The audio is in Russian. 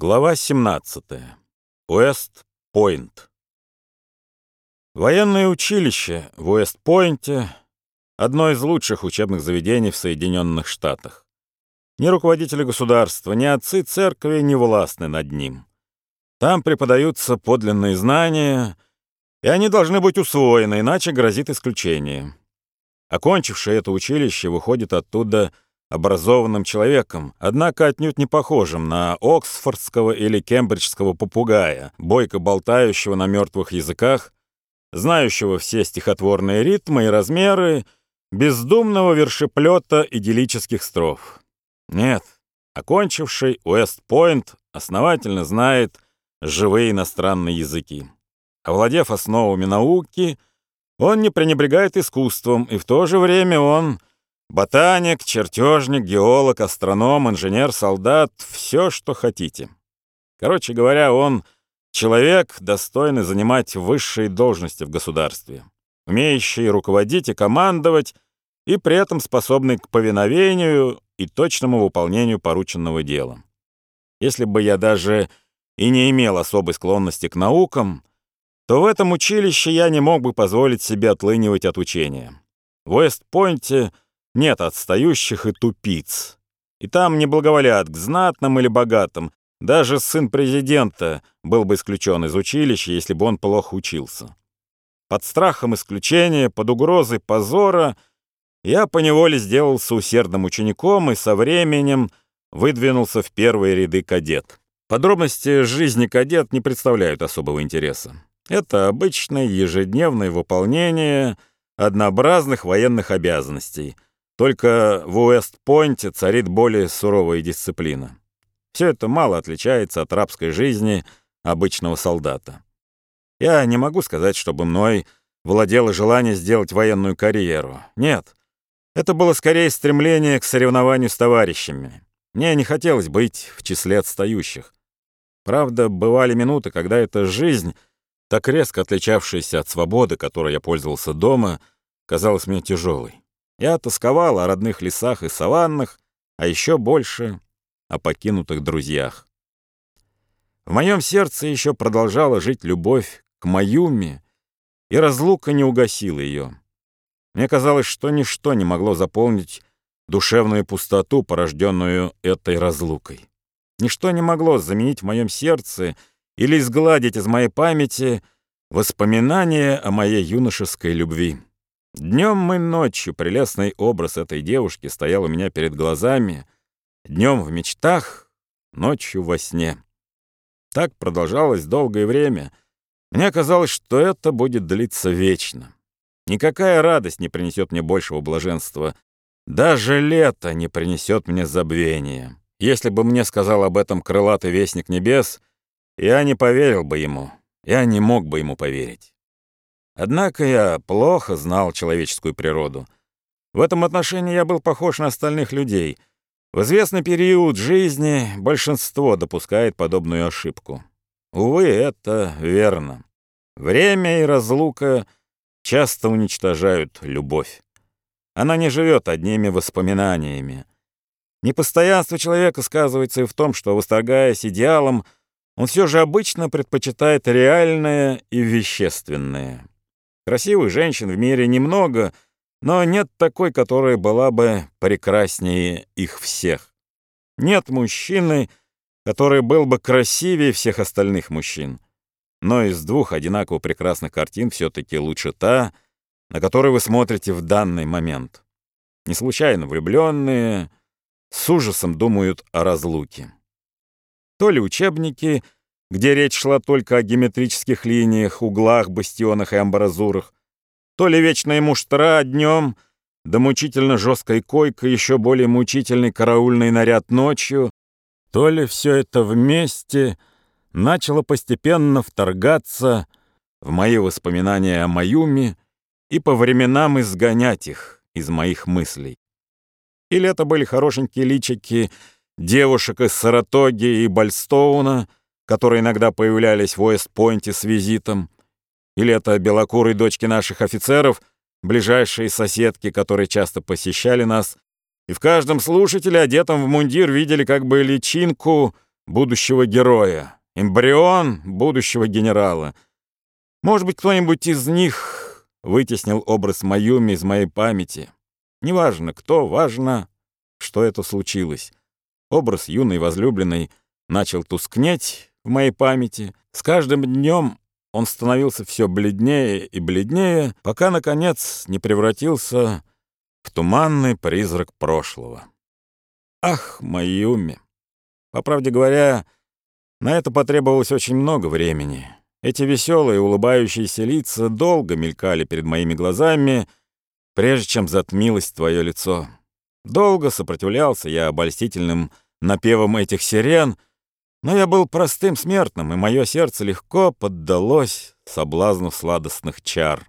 Глава 17. Уэст-Пойнт. Военное училище в Уэст-Пойнте — одно из лучших учебных заведений в Соединенных Штатах. Ни руководители государства, ни отцы церкви не властны над ним. Там преподаются подлинные знания, и они должны быть усвоены, иначе грозит исключение. Окончивший это училище выходит оттуда — образованным человеком, однако отнюдь не похожим на оксфордского или кембриджского попугая, бойко болтающего на мертвых языках, знающего все стихотворные ритмы и размеры, бездумного вершеплета идиллических строф. Нет, окончивший Уэст-Пойнт основательно знает живые иностранные языки. Овладев основами науки, он не пренебрегает искусством, и в то же время он Ботаник, чертежник, геолог, астроном, инженер, солдат — все, что хотите. Короче говоря, он человек, достойный занимать высшие должности в государстве, умеющий руководить и командовать, и при этом способный к повиновению и точному выполнению порученного дела. Если бы я даже и не имел особой склонности к наукам, то в этом училище я не мог бы позволить себе отлынивать от учения. В Уэст-Пойнте — нет отстающих и тупиц. И там не благоволят к знатным или богатым. Даже сын президента был бы исключен из училища, если бы он плохо учился. Под страхом исключения, под угрозой позора я поневоле сделался усердным учеником и со временем выдвинулся в первые ряды кадет. Подробности жизни кадет не представляют особого интереса. Это обычное ежедневное выполнение однообразных военных обязанностей — только в Уэст-Пойнте царит более суровая дисциплина. Все это мало отличается от рабской жизни обычного солдата. Я не могу сказать, чтобы мной владело желание сделать военную карьеру. Нет, это было скорее стремление к соревнованию с товарищами. Мне не хотелось быть в числе отстающих. Правда, бывали минуты, когда эта жизнь, так резко отличавшаяся от свободы, которой я пользовался дома, казалась мне тяжелой. Я тосковал о родных лесах и саваннах, а еще больше о покинутых друзьях. В моем сердце еще продолжала жить любовь к Маюме, и разлука не угасила ее. Мне казалось, что ничто не могло заполнить душевную пустоту, порожденную этой разлукой. Ничто не могло заменить в моем сердце или изгладить из моей памяти воспоминания о моей юношеской любви. Днем и ночью прелестный образ этой девушки стоял у меня перед глазами, днем в мечтах, ночью во сне. Так продолжалось долгое время. Мне казалось, что это будет длиться вечно. Никакая радость не принесет мне большего блаженства. Даже лето не принесет мне забвения. Если бы мне сказал об этом крылатый вестник небес, я не поверил бы ему, я не мог бы ему поверить. Однако я плохо знал человеческую природу. В этом отношении я был похож на остальных людей. В известный период жизни большинство допускает подобную ошибку. Увы, это верно. Время и разлука часто уничтожают любовь. Она не живет одними воспоминаниями. Непостоянство человека сказывается и в том, что, восторгаясь идеалом, он все же обычно предпочитает реальное и вещественное. Красивых женщин в мире немного, но нет такой, которая была бы прекраснее их всех. Нет мужчины, который был бы красивее всех остальных мужчин. Но из двух одинаково прекрасных картин все-таки лучше та, на которую вы смотрите в данный момент. Не случайно влюбленные с ужасом думают о разлуке. То ли учебники — где речь шла только о геометрических линиях, углах, бастионах и амбразурах, то ли вечная муштра днем, да мучительно жесткой койка, еще более мучительный караульный наряд ночью, то ли все это вместе начало постепенно вторгаться в мои воспоминания о Маюме и по временам изгонять их из моих мыслей. Или это были хорошенькие личики девушек из Саратоги и Бальстоуна, которые иногда появлялись в Уэст-Пойнте с визитом, или это белокурые дочки наших офицеров, ближайшие соседки, которые часто посещали нас, и в каждом слушателе, одетом в мундир, видели как бы личинку будущего героя, эмбрион будущего генерала. Может быть, кто-нибудь из них вытеснил образ Маюми из моей памяти. Неважно, кто, важно, что это случилось. Образ юной возлюбленной начал тускнеть в моей памяти. С каждым днем он становился все бледнее и бледнее, пока, наконец, не превратился в туманный призрак прошлого. Ах, Маюми! По правде говоря, на это потребовалось очень много времени. Эти веселые, улыбающиеся лица долго мелькали перед моими глазами, прежде чем затмилось твое лицо. Долго сопротивлялся я обольстительным напевам этих сирен, но я был простым смертным, и мое сердце легко поддалось соблазну сладостных чар.